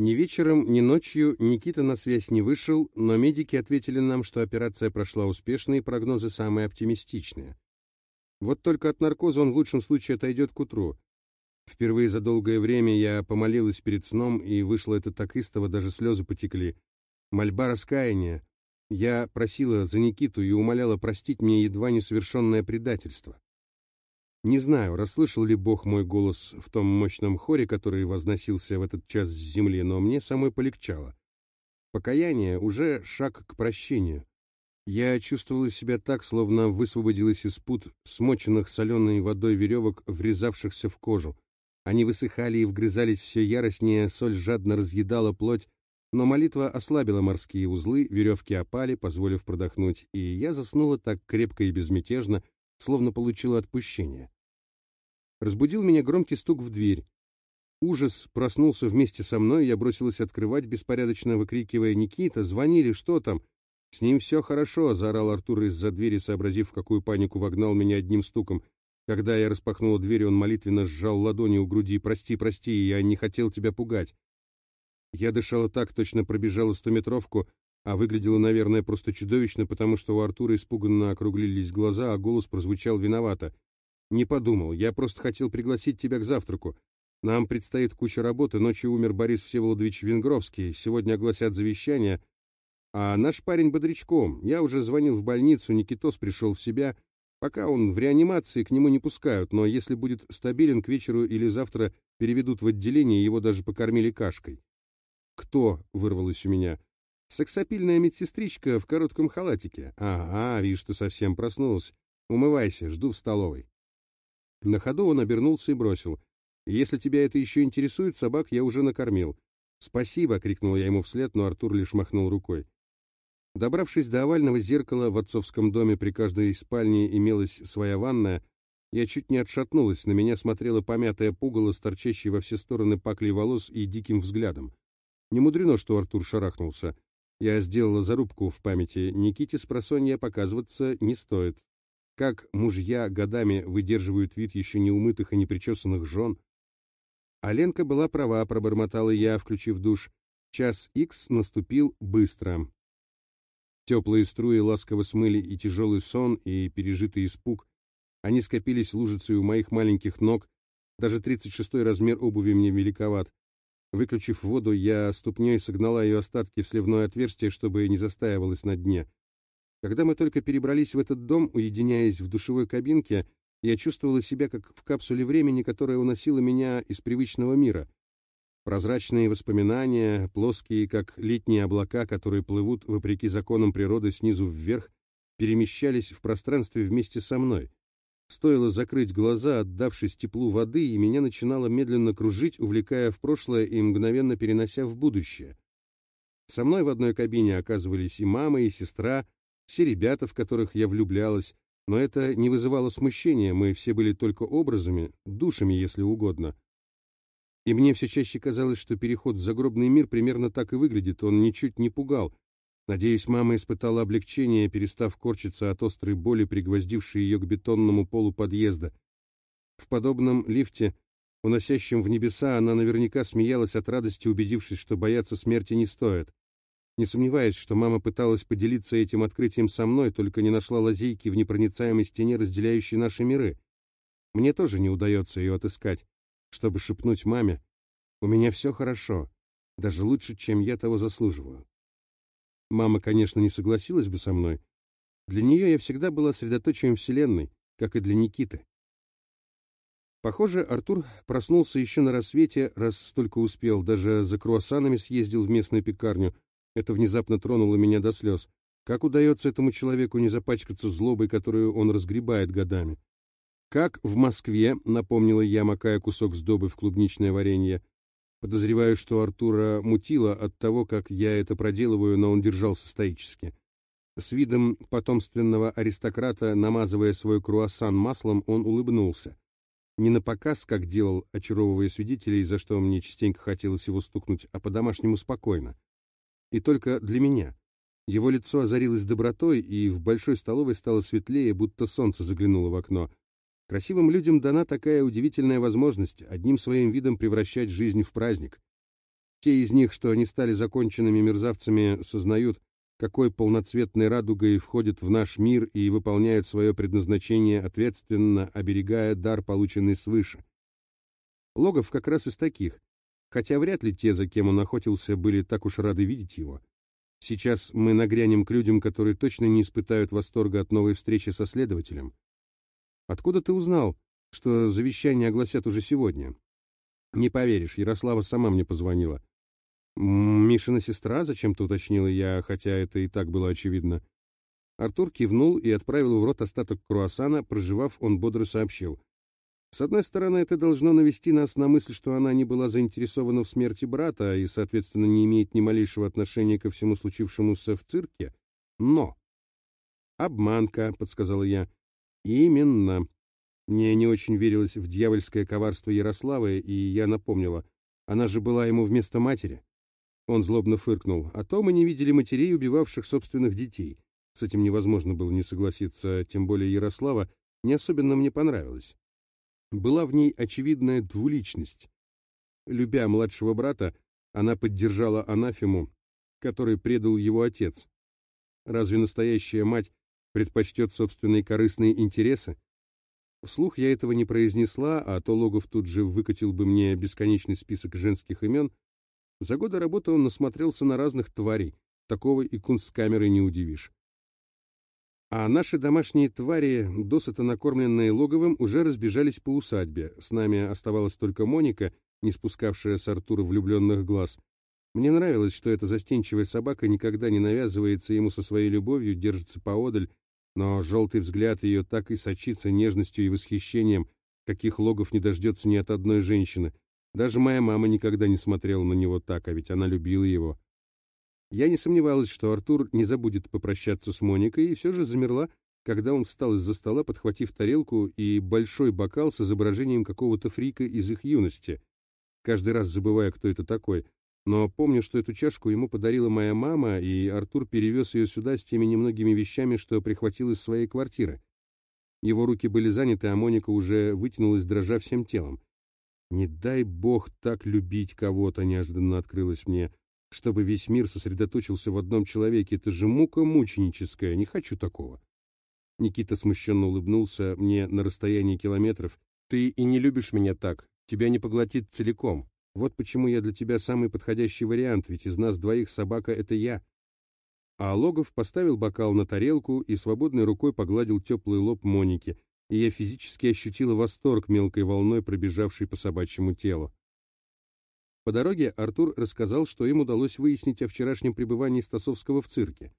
Ни вечером, ни ночью Никита на связь не вышел, но медики ответили нам, что операция прошла успешно и прогнозы самые оптимистичные. Вот только от наркоза он в лучшем случае отойдет к утру. Впервые за долгое время я помолилась перед сном, и вышло это так истово, даже слезы потекли. Мольба раскаяния. Я просила за Никиту и умоляла простить мне едва не совершенное предательство. Не знаю, расслышал ли Бог мой голос в том мощном хоре, который возносился в этот час с земли, но мне самой полегчало. Покаяние — уже шаг к прощению. Я чувствовала себя так, словно высвободилась из пут смоченных соленой водой веревок, врезавшихся в кожу. Они высыхали и вгрызались все яростнее, соль жадно разъедала плоть, но молитва ослабила морские узлы, веревки опали, позволив продохнуть, и я заснула так крепко и безмятежно, словно получила отпущение. Разбудил меня громкий стук в дверь. Ужас проснулся вместе со мной, я бросилась открывать, беспорядочно выкрикивая «Никита, звонили, что там?» «С ним все хорошо», — заорал Артур из-за двери, сообразив, в какую панику вогнал меня одним стуком. Когда я распахнула дверь, он молитвенно сжал ладони у груди. «Прости, прости, я не хотел тебя пугать». Я дышала так, точно пробежала стометровку, а выглядело, наверное, просто чудовищно, потому что у Артура испуганно округлились глаза, а голос прозвучал виновато. «Не подумал, я просто хотел пригласить тебя к завтраку. Нам предстоит куча работы, ночью умер Борис Всеволодович Венгровский, сегодня огласят завещание, а наш парень бодрячком. Я уже звонил в больницу, Никитос пришел в себя. Пока он в реанимации, к нему не пускают, но если будет стабилен, к вечеру или завтра переведут в отделение, его даже покормили кашкой». «Кто?» — вырвалось у меня. Сексапильная медсестричка в коротком халатике. Ага, вижу, что совсем проснулась. Умывайся, жду в столовой. На ходу он обернулся и бросил. «Если тебя это еще интересует, собак я уже накормил». «Спасибо!» — крикнул я ему вслед, но Артур лишь махнул рукой. Добравшись до овального зеркала, в отцовском доме при каждой спальне имелась своя ванная, я чуть не отшатнулась, на меня смотрела помятая пугало с торчащей во все стороны паклей волос и диким взглядом. Не мудрено, что Артур шарахнулся. Я сделала зарубку в памяти. Никите с просонья показываться не стоит. Как мужья годами выдерживают вид еще не умытых и не причесанных жен. А Ленка была права, пробормотала я, включив душ. Час икс наступил быстро. Теплые струи ласково смыли и тяжелый сон, и пережитый испуг. Они скопились лужицей у моих маленьких ног. Даже 36-й размер обуви мне великоват. Выключив воду, я ступней согнала ее остатки в сливное отверстие, чтобы не застаивалось на дне. Когда мы только перебрались в этот дом, уединяясь в душевой кабинке, я чувствовала себя как в капсуле времени, которая уносила меня из привычного мира. Прозрачные воспоминания, плоские, как летние облака, которые плывут, вопреки законам природы, снизу вверх, перемещались в пространстве вместе со мной. Стоило закрыть глаза, отдавшись теплу воды, и меня начинало медленно кружить, увлекая в прошлое и мгновенно перенося в будущее. Со мной в одной кабине оказывались и мама, и сестра, все ребята, в которых я влюблялась, но это не вызывало смущения, мы все были только образами, душами, если угодно. И мне все чаще казалось, что переход в загробный мир примерно так и выглядит, он ничуть не пугал, Надеюсь, мама испытала облегчение, перестав корчиться от острой боли, пригвоздившей ее к бетонному полу подъезда. В подобном лифте, уносящем в небеса, она наверняка смеялась от радости, убедившись, что бояться смерти не стоит. Не сомневаюсь, что мама пыталась поделиться этим открытием со мной, только не нашла лазейки в непроницаемой стене, разделяющей наши миры. Мне тоже не удается ее отыскать, чтобы шепнуть маме, «У меня все хорошо, даже лучше, чем я того заслуживаю». Мама, конечно, не согласилась бы со мной. Для нее я всегда была средоточием Вселенной, как и для Никиты. Похоже, Артур проснулся еще на рассвете, раз столько успел, даже за круассанами съездил в местную пекарню. Это внезапно тронуло меня до слез. Как удается этому человеку не запачкаться злобой, которую он разгребает годами? Как в Москве, напомнила я, макая кусок сдобы в клубничное варенье, Подозреваю, что Артура мутило от того, как я это проделываю, но он держался стоически. С видом потомственного аристократа, намазывая свой круассан маслом, он улыбнулся. Не на показ, как делал, очаровывая свидетелей, за что мне частенько хотелось его стукнуть, а по-домашнему спокойно. И только для меня. Его лицо озарилось добротой, и в большой столовой стало светлее, будто солнце заглянуло в окно. Красивым людям дана такая удивительная возможность одним своим видом превращать жизнь в праздник. Те из них, что они стали законченными мерзавцами, сознают, какой полноцветной радугой входят в наш мир и выполняют свое предназначение, ответственно оберегая дар, полученный свыше. Логов как раз из таких, хотя вряд ли те, за кем он охотился, были так уж рады видеть его. Сейчас мы нагрянем к людям, которые точно не испытают восторга от новой встречи со следователем. Откуда ты узнал, что завещание огласят уже сегодня? Не поверишь, Ярослава сама мне позвонила. Мишина сестра, зачем-то уточнила я, хотя это и так было очевидно. Артур кивнул и отправил в рот остаток круассана, проживав, он бодро сообщил. С одной стороны, это должно навести нас на мысль, что она не была заинтересована в смерти брата и, соответственно, не имеет ни малейшего отношения ко всему случившемуся в цирке. Но... «Обманка», — подсказала я. «Именно». Мне не очень верилось в дьявольское коварство Ярославы, и я напомнила. Она же была ему вместо матери. Он злобно фыркнул. А то мы не видели матерей, убивавших собственных детей. С этим невозможно было не согласиться, тем более Ярослава не особенно мне понравилась. Была в ней очевидная двуличность. Любя младшего брата, она поддержала анафему, который предал его отец. Разве настоящая мать предпочтет собственные корыстные интересы? Вслух я этого не произнесла, а то Логов тут же выкатил бы мне бесконечный список женских имен. За годы работы он насмотрелся на разных тварей. Такого и кунсткамерой не удивишь. А наши домашние твари, досыта накормленные логовым, уже разбежались по усадьбе. С нами оставалась только Моника, не спускавшая с Артура влюбленных глаз. Мне нравилось, что эта застенчивая собака никогда не навязывается ему со своей любовью, держится поодаль, но желтый взгляд ее так и сочится нежностью и восхищением, каких логов не дождется ни от одной женщины. Даже моя мама никогда не смотрела на него так, а ведь она любила его. Я не сомневалась, что Артур не забудет попрощаться с Моникой, и все же замерла, когда он встал из-за стола, подхватив тарелку и большой бокал с изображением какого-то фрика из их юности. Каждый раз забывая, кто это такой. Но помню, что эту чашку ему подарила моя мама, и Артур перевез ее сюда с теми немногими вещами, что прихватил из своей квартиры. Его руки были заняты, а Моника уже вытянулась, дрожа всем телом. «Не дай бог так любить кого-то», — неожиданно открылось мне чтобы весь мир сосредоточился в одном человеке. Это же мука мученическая, не хочу такого. Никита смущенно улыбнулся мне на расстоянии километров. «Ты и не любишь меня так, тебя не поглотит целиком. Вот почему я для тебя самый подходящий вариант, ведь из нас двоих собака — это я». А Логов поставил бокал на тарелку и свободной рукой погладил теплый лоб Моники, и я физически ощутила восторг мелкой волной, пробежавшей по собачьему телу. По дороге Артур рассказал, что им удалось выяснить о вчерашнем пребывании Стасовского в цирке.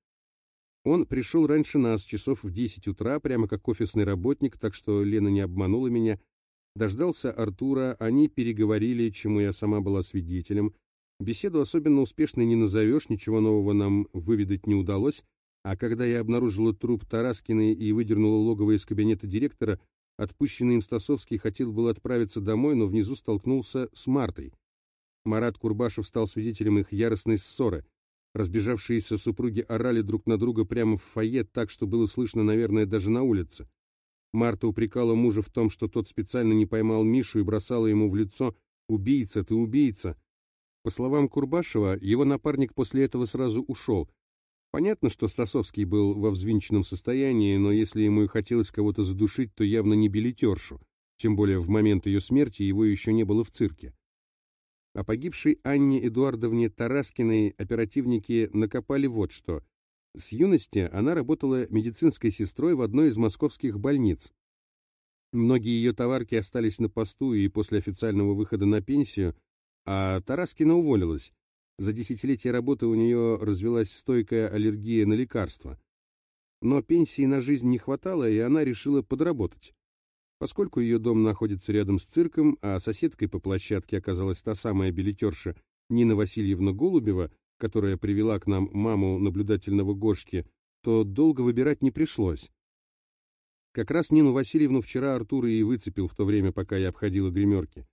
Он пришел раньше нас, часов в 10 утра, прямо как офисный работник, так что Лена не обманула меня. Дождался Артура, они переговорили, чему я сама была свидетелем. Беседу особенно успешной не назовешь, ничего нового нам выведать не удалось, а когда я обнаружила труп Тараскиной и выдернула логово из кабинета директора, отпущенный им Стасовский хотел был отправиться домой, но внизу столкнулся с Мартой. Марат Курбашев стал свидетелем их яростной ссоры. Разбежавшиеся супруги орали друг на друга прямо в фойе так, что было слышно, наверное, даже на улице. Марта упрекала мужа в том, что тот специально не поймал Мишу и бросала ему в лицо «Убийца, ты убийца!». По словам Курбашева, его напарник после этого сразу ушел. Понятно, что Стасовский был во взвинченном состоянии, но если ему и хотелось кого-то задушить, то явно не билетершу. Тем более в момент ее смерти его еще не было в цирке. О погибшей Анне Эдуардовне Тараскиной оперативники накопали вот что. С юности она работала медицинской сестрой в одной из московских больниц. Многие ее товарки остались на посту и после официального выхода на пенсию, а Тараскина уволилась. За десятилетия работы у нее развелась стойкая аллергия на лекарства. Но пенсии на жизнь не хватало, и она решила подработать. Поскольку ее дом находится рядом с цирком, а соседкой по площадке оказалась та самая билетерша Нина Васильевна Голубева, которая привела к нам маму наблюдательного Гошки, то долго выбирать не пришлось. Как раз Нину Васильевну вчера Артур и выцепил в то время, пока я обходила гримерки.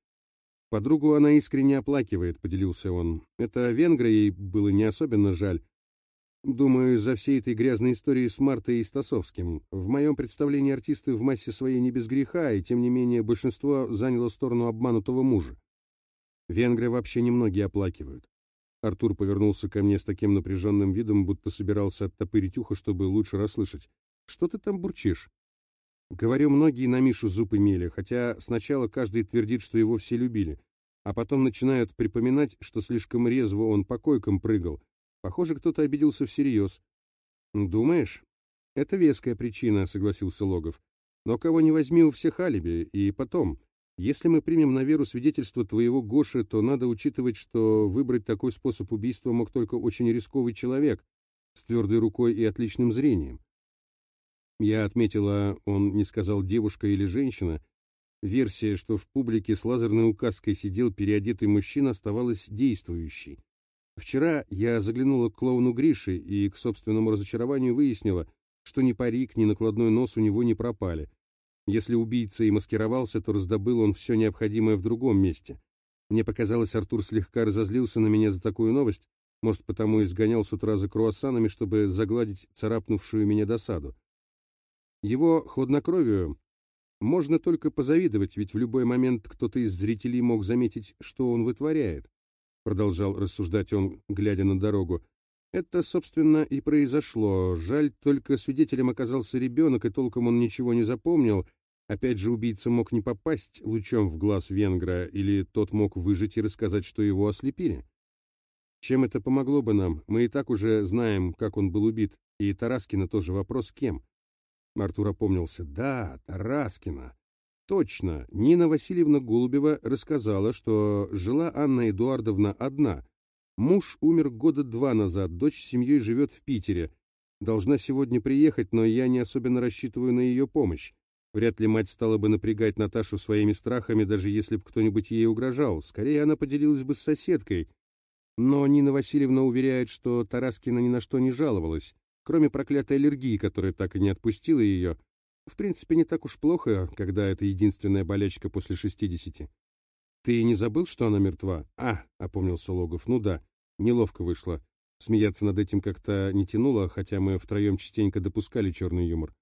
Подругу она искренне оплакивает, поделился он. Это венгра ей было не особенно жаль, Думаю, из-за всей этой грязной истории с Мартой и Стасовским. В моем представлении артисты в массе своей не без греха, и тем не менее большинство заняло сторону обманутого мужа. Венгры вообще немногие оплакивают. Артур повернулся ко мне с таким напряженным видом, будто собирался оттопырить ухо, чтобы лучше расслышать. «Что ты там бурчишь?» Говорю, многие на Мишу зуб имели, хотя сначала каждый твердит, что его все любили, а потом начинают припоминать, что слишком резво он по койкам прыгал. Похоже, кто-то обиделся всерьез. «Думаешь?» «Это веская причина», — согласился Логов. «Но кого не возьми, у всех алиби. И потом, если мы примем на веру свидетельство твоего Гоши, то надо учитывать, что выбрать такой способ убийства мог только очень рисковый человек с твердой рукой и отличным зрением. Я отметила, он не сказал девушка или женщина. Версия, что в публике с лазерной указкой сидел переодетый мужчина, оставалась действующей. Вчера я заглянула к клоуну Грише и к собственному разочарованию выяснила, что ни парик, ни накладной нос у него не пропали. Если убийца и маскировался, то раздобыл он все необходимое в другом месте. Мне показалось, Артур слегка разозлился на меня за такую новость, может, потому и сгонял с утра за круассанами, чтобы загладить царапнувшую меня досаду. Его хладнокровию можно только позавидовать, ведь в любой момент кто-то из зрителей мог заметить, что он вытворяет. Продолжал рассуждать он, глядя на дорогу. Это, собственно, и произошло. Жаль, только свидетелем оказался ребенок, и толком он ничего не запомнил, Опять же, убийца мог не попасть лучом в глаз венгра, или тот мог выжить и рассказать, что его ослепили. Чем это помогло бы нам? Мы и так уже знаем, как он был убит. И Тараскина тоже вопрос, кем? Артур опомнился. Да, Тараскина. Точно. Нина Васильевна Голубева рассказала, что жила Анна Эдуардовна одна. Муж умер года два назад, дочь с семьей живет в Питере. Должна сегодня приехать, но я не особенно рассчитываю на ее помощь. Вряд ли мать стала бы напрягать Наташу своими страхами, даже если бы кто-нибудь ей угрожал. Скорее, она поделилась бы с соседкой. Но Нина Васильевна уверяет, что Тараскина ни на что не жаловалась, кроме проклятой аллергии, которая так и не отпустила ее. В принципе, не так уж плохо, когда это единственная болячка после шестидесяти. «Ты не забыл, что она мертва?» «А», — опомнился Логов, — «ну да, неловко вышло. Смеяться над этим как-то не тянуло, хотя мы втроем частенько допускали черный юмор».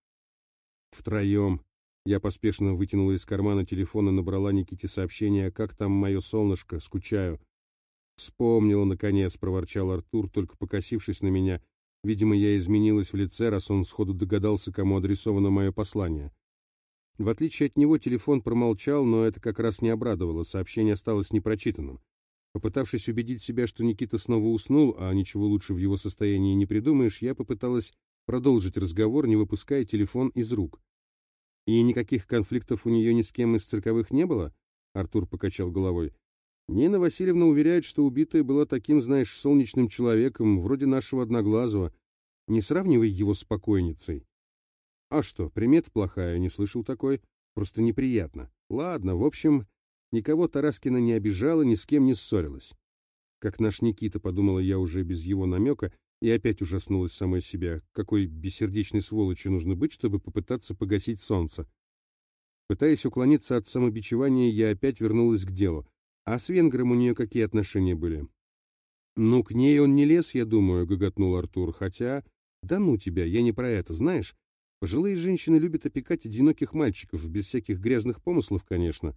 «Втроем», я поспешно вытянула из кармана телефона, набрала Никите сообщение «Как там мое солнышко? Скучаю». «Вспомнила, наконец», — проворчал Артур, только покосившись на меня. Видимо, я изменилась в лице, раз он сходу догадался, кому адресовано мое послание. В отличие от него, телефон промолчал, но это как раз не обрадовало, сообщение осталось непрочитанным. Попытавшись убедить себя, что Никита снова уснул, а ничего лучше в его состоянии не придумаешь, я попыталась продолжить разговор, не выпуская телефон из рук. И никаких конфликтов у нее ни с кем из цирковых не было? Артур покачал головой. Нина Васильевна уверяет, что убитая была таким, знаешь, солнечным человеком, вроде нашего Одноглазого. Не сравнивай его с покойницей. А что, примет плохая, не слышал такой? Просто неприятно. Ладно, в общем, никого Тараскина не обижала, ни с кем не ссорилась. Как наш Никита, подумала я уже без его намека, и опять ужаснулась самой себя, какой бессердечной сволочью нужно быть, чтобы попытаться погасить солнце. Пытаясь уклониться от самобичевания, я опять вернулась к делу. А с венгром у нее какие отношения были? «Ну, к ней он не лез, я думаю», — гоготнул Артур, хотя... «Да ну тебя, я не про это, знаешь? Пожилые женщины любят опекать одиноких мальчиков, без всяких грязных помыслов, конечно».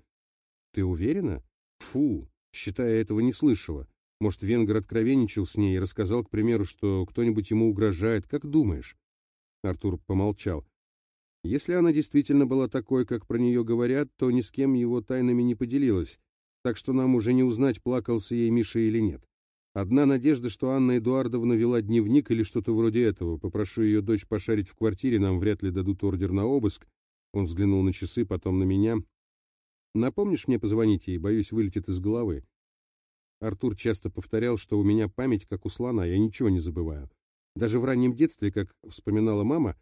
«Ты уверена?» «Фу, считая этого не слышала. Может, венгер откровенничал с ней и рассказал, к примеру, что кто-нибудь ему угрожает. Как думаешь?» Артур помолчал. «Если она действительно была такой, как про нее говорят, то ни с кем его тайнами не поделилась, так что нам уже не узнать, плакался ей Миша или нет. Одна надежда, что Анна Эдуардовна вела дневник или что-то вроде этого. Попрошу ее дочь пошарить в квартире, нам вряд ли дадут ордер на обыск». Он взглянул на часы, потом на меня. «Напомнишь мне позвонить ей? Боюсь, вылетит из головы». Артур часто повторял, что у меня память как у слона, я ничего не забываю. Даже в раннем детстве, как вспоминала мама,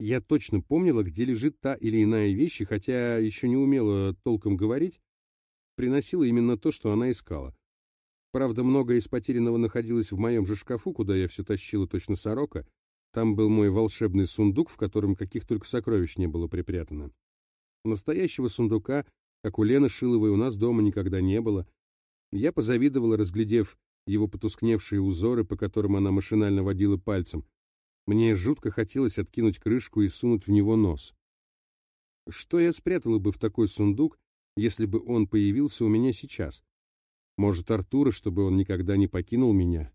я точно помнила, где лежит та или иная вещь, и хотя еще не умела толком говорить, приносила именно то, что она искала. Правда, многое из потерянного находилось в моем же шкафу, куда я все тащила точно сорока. Там был мой волшебный сундук, в котором каких только сокровищ не было припрятано. Настоящего сундука, как у Лены Шиловой, у нас дома никогда не было — я позавидовала, разглядев его потускневшие узоры, по которым она машинально водила пальцем. Мне жутко хотелось откинуть крышку и сунуть в него нос. Что я спрятала бы в такой сундук, если бы он появился у меня сейчас? Может, Артура, чтобы он никогда не покинул меня?